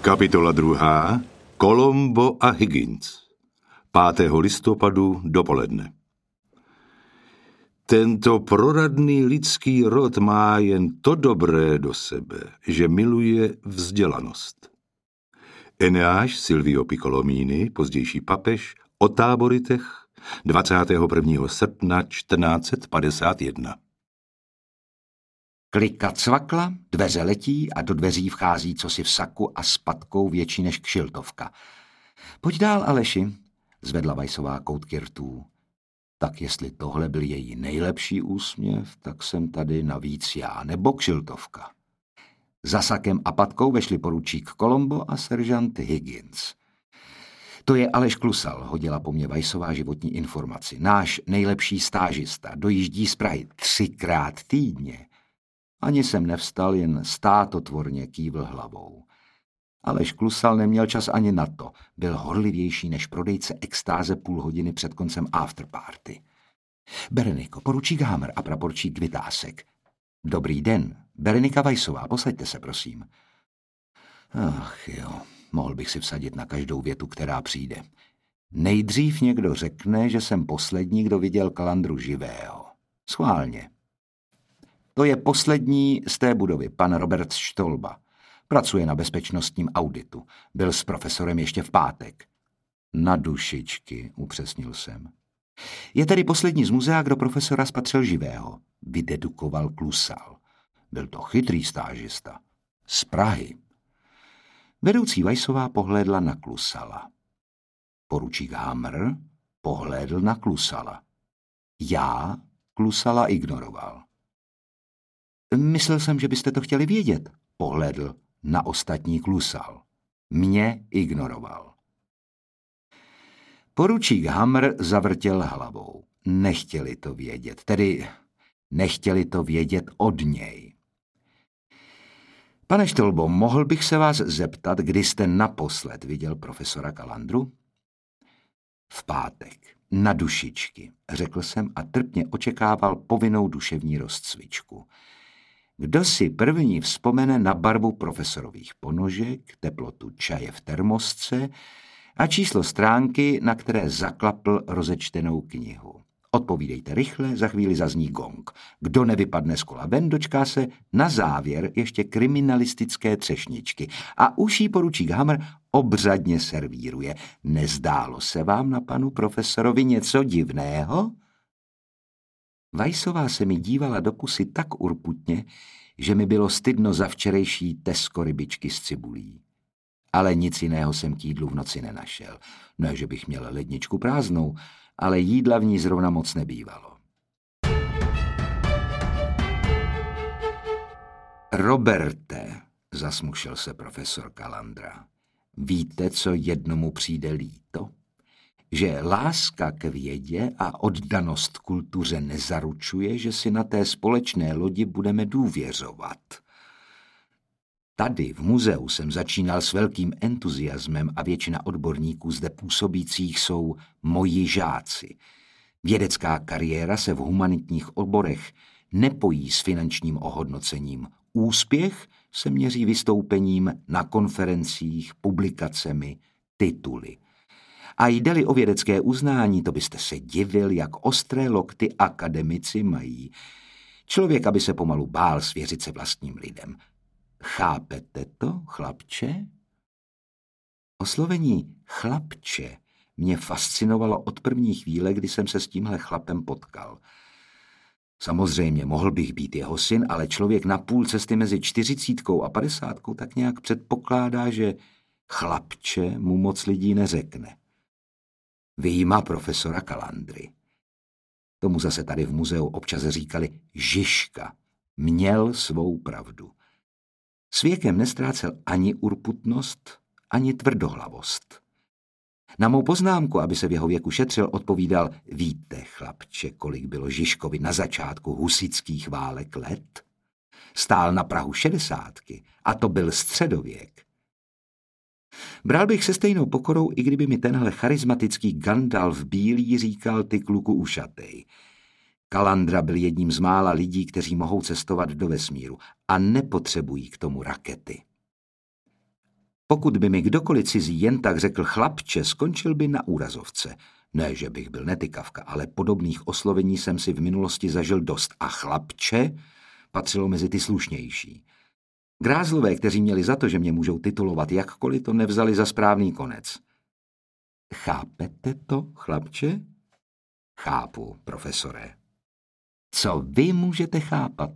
Kapitola druhá. Kolombo a Higgins. 5. listopadu dopoledne. Tento proradný lidský rod má jen to dobré do sebe, že miluje vzdělanost. Eneáš Silvio Piccolomini, pozdější papež, o táboritech 21. srpna 1451. Klika cvakla, dveře letí a do dveří vchází cosi v saku a s patkou větší než kšiltovka. Pojď dál, Aleši, zvedla Vajsová koutky rtů. Tak jestli tohle byl její nejlepší úsměv, tak jsem tady navíc já, nebo kšiltovka. Za sakem a patkou vešli poručík Kolombo a seržant Higgins. To je Aleš Klusal, hodila po mně Vajsová životní informaci. Náš nejlepší stážista dojíždí z Prahy třikrát týdně. Ani jsem nevstal, jen státotvorně kývl hlavou. Aleš Klusal neměl čas ani na to. Byl horlivější než prodejce extáze půl hodiny před koncem afterparty. Bereniko, poručík Hammer a praporčík Vytásek. Dobrý den, Berenika Vajsová, posaďte se, prosím. Ach jo, mohl bych si vsadit na každou větu, která přijde. Nejdřív někdo řekne, že jsem poslední, kdo viděl kalandru živého. Schválně. To je poslední z té budovy, pan Robert Štolba. Pracuje na bezpečnostním auditu. Byl s profesorem ještě v pátek. Na dušičky, upřesnil jsem. Je tedy poslední z muzea, kdo profesora spatřil živého. Vydedukoval Klusal. Byl to chytrý stážista. Z Prahy. Vedoucí Vajsová pohlédla na Klusala. Poručík Hamr pohlédl na Klusala. Já Klusala ignoroval. Myslel jsem, že byste to chtěli vědět, pohlédl na ostatní Klusal. Mě ignoroval. Poručík Hamr zavrtěl hlavou. Nechtěli to vědět, tedy nechtěli to vědět od něj. Pane Štolbo, mohl bych se vás zeptat, kdy jste naposled viděl profesora Kalandru? V pátek, na dušičky, řekl jsem a trpně očekával povinnou duševní rozcvičku. Kdo si první vzpomene na barvu profesorových ponožek, teplotu čaje v termosce a číslo stránky, na které zaklapl rozečtenou knihu? Odpovídejte rychle, za chvíli zazní gong. Kdo nevypadne z kola ven, dočká se na závěr ještě kriminalistické třešničky. A uší poručík Hammer obřadně servíruje. Nezdálo se vám na panu profesorovi něco divného? Vajsová se mi dívala do pusy tak urputně, že mi bylo stydno za včerejší tesko rybičky s cibulí. Ale nic jiného jsem k jídlu v noci nenašel. Ne, že bych měl ledničku prázdnou, ale jídla v ní zrovna moc nebývalo. Roberte, zasmušil se profesor Kalandra, víte, co jednomu přijde líto? Že láska k vědě a oddanost kultuře nezaručuje, že si na té společné lodi budeme důvěřovat – Tady v muzeu jsem začínal s velkým entuziasmem a většina odborníků zde působících jsou moji žáci. Vědecká kariéra se v humanitních oborech nepojí s finančním ohodnocením. Úspěch se měří vystoupením na konferencích, publikacemi, tituly. A jde-li o vědecké uznání, to byste se divil, jak ostré lokty akademici mají. Člověk, aby se pomalu bál svěřit se vlastním lidem – Chápete to, chlapče? Oslovení chlapče mě fascinovalo od první chvíle, kdy jsem se s tímhle chlapem potkal. Samozřejmě mohl bych být jeho syn, ale člověk na půl cesty mezi čtyřicítkou a padesátkou tak nějak předpokládá, že chlapče mu moc lidí neřekne. Vyjíma profesora Kalandry. Tomu zase tady v muzeu občas říkali Žižka. Měl svou pravdu. S věkem nestrácel ani urputnost, ani tvrdohlavost. Na mou poznámku, aby se v jeho věku šetřil, odpovídal, víte, chlapče, kolik bylo Žižkovi na začátku husických válek let? Stál na Prahu šedesátky a to byl středověk. Bral bych se stejnou pokorou, i kdyby mi tenhle charismatický Gandalf bílý říkal ty kluku ušatej. Kalandra byl jedním z mála lidí, kteří mohou cestovat do vesmíru a nepotřebují k tomu rakety. Pokud by mi kdokoliv cizí jen tak řekl chlapče, skončil by na úrazovce. Ne, že bych byl netykavka, ale podobných oslovení jsem si v minulosti zažil dost. A chlapče patřilo mezi ty slušnější. Grázlové, kteří měli za to, že mě můžou titulovat jakkoliv, to nevzali za správný konec. Chápete to, chlapče? Chápu, profesore. Co vy můžete chápat?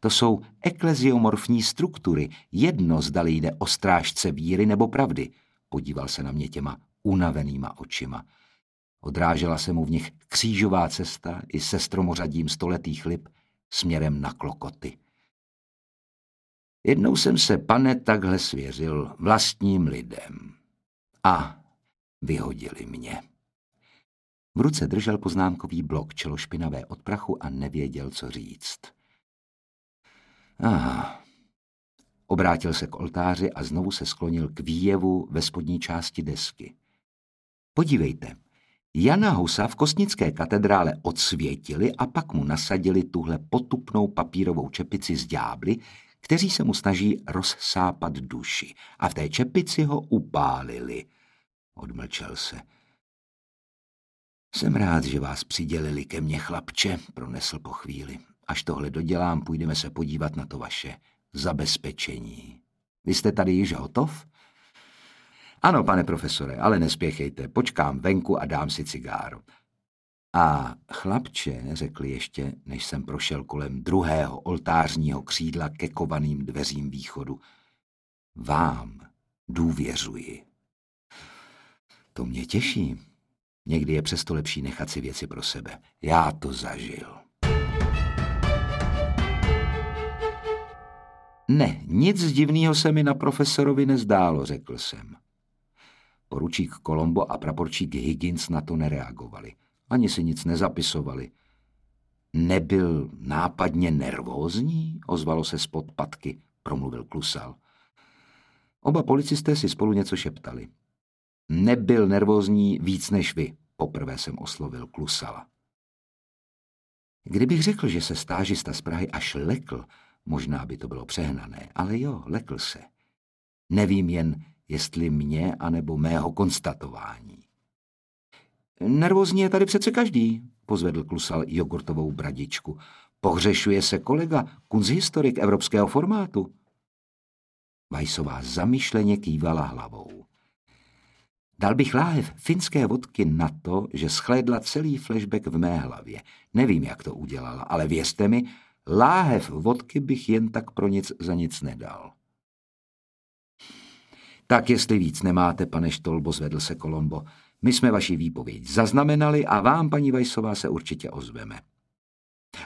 To jsou ekleziomorfní struktury. Jedno zdali jde o strážce víry nebo pravdy. Podíval se na mě těma unavenýma očima. Odrážela se mu v nich křížová cesta i se stromořadím stoletých lip směrem na klokoty. Jednou jsem se, pane, takhle svěřil vlastním lidem. A vyhodili mě. V ruce držel poznámkový blok, čelo špinavé od prachu a nevěděl, co říct. Aha. Obrátil se k oltáři a znovu se sklonil k výjevu ve spodní části desky. Podívejte, Jana Husa v kostnické katedrále odsvětili a pak mu nasadili tuhle potupnou papírovou čepici z ďábly, kteří se mu snaží rozsápat duši a v té čepici ho upálili. Odmlčel se. Jsem rád, že vás přidělili ke mně, chlapče, pronesl po chvíli. Až tohle dodělám, půjdeme se podívat na to vaše zabezpečení. Vy jste tady již hotov? Ano, pane profesore, ale nespěchejte, počkám venku a dám si cigáro. A chlapče, řekl ještě, než jsem prošel kolem druhého oltářního křídla ke kovaným dveřím východu, vám důvěřuji. To mě těší. Někdy je přesto lepší nechat si věci pro sebe. Já to zažil. Ne, nic divného se mi na profesorovi nezdálo, řekl jsem. Poručík Kolombo a praporčík Higgins na to nereagovali. Ani si nic nezapisovali. Nebyl nápadně nervózní? Ozvalo se spod patky, promluvil Klusal. Oba policisté si spolu něco šeptali. Nebyl nervózní víc než vy, poprvé jsem oslovil Klusala. Kdybych řekl, že se stážista z Prahy až lekl, možná by to bylo přehnané, ale jo, lekl se. Nevím jen, jestli mě anebo mého konstatování. Nervózní je tady přece každý, pozvedl Klusal jogurtovou bradičku. Pohřešuje se kolega, kunzhistorik evropského formátu. Vajsová zamyšleně kývala hlavou. Dal bych láhev finské vodky na to, že schlédla celý flashback v mé hlavě. Nevím, jak to udělala, ale věřte mi, láhev vodky bych jen tak pro nic za nic nedal. Tak jestli víc nemáte, pane Štolbo, zvedl se Kolombo. My jsme vaši výpověď zaznamenali a vám, paní Vajsová, se určitě ozveme.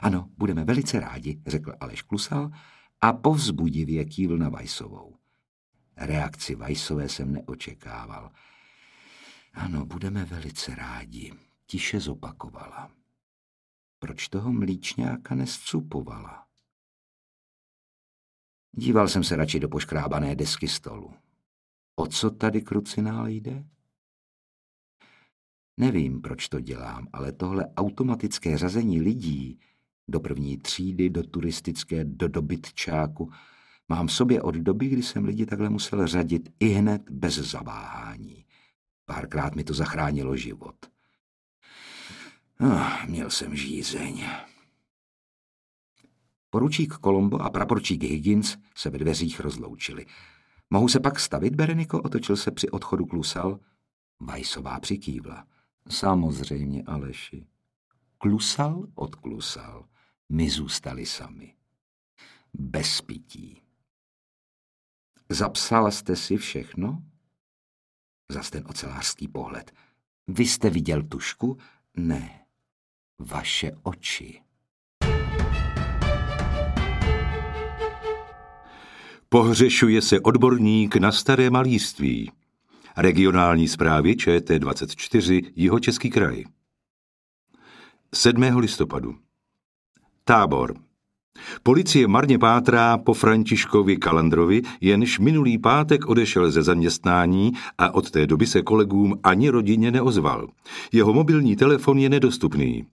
Ano, budeme velice rádi, řekl Aleš Klusal a povzbudivě kývl na Vajsovou. Reakci Vajsové jsem neočekával. Ano, budeme velice rádi, tiše zopakovala. Proč toho mlíčňáka nescupovala? Díval jsem se radši do poškrábané desky stolu. O co tady krucinál jde? Nevím, proč to dělám, ale tohle automatické řazení lidí do první třídy, do turistické, do dobytčáku mám v sobě od doby, kdy jsem lidi takhle musel řadit i hned bez zaváhání. Párkrát mi to zachránilo život. Oh, měl jsem žízeň. Poručík Kolombo a praporčík Higgins se ve dveřích rozloučili. Mohu se pak stavit, Bereniko? Otočil se při odchodu klusal. Vajsová přikývla. Samozřejmě, Aleši. Klusal odklusal. My zůstali sami. Bez pití. Zapsala jste si všechno? Zas ten ocelářský pohled. Vy jste viděl tušku? Ne. Vaše oči. Pohřešuje se odborník na staré malíství. Regionální zprávy ČT24 Jihočeský kraj. 7. listopadu. Tábor. Policie marně pátrá po Františkovi Kalandrovi, jenž minulý pátek odešel ze zaměstnání a od té doby se kolegům ani rodině neozval. Jeho mobilní telefon je nedostupný.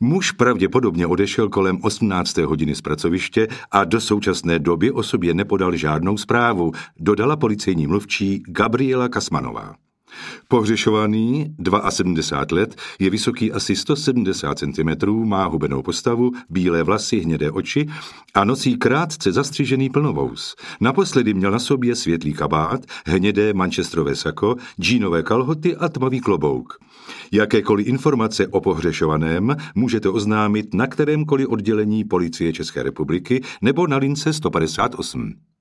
Muž pravděpodobně odešel kolem 18. hodiny z pracoviště a do současné doby o sobě nepodal žádnou zprávu, dodala policejní mluvčí Gabriela Kasmanová. Pohřešovaný, 72 let, je vysoký asi 170 cm, má hubenou postavu, bílé vlasy, hnědé oči a nosí krátce zastřižený plnovous. Naposledy měl na sobě světlý kabát, hnědé manchesterové sako, džínové kalhoty a tmavý klobouk. Jakékoliv informace o pohřešovaném můžete oznámit na kterémkoliv oddělení policie České republiky nebo na lince 158.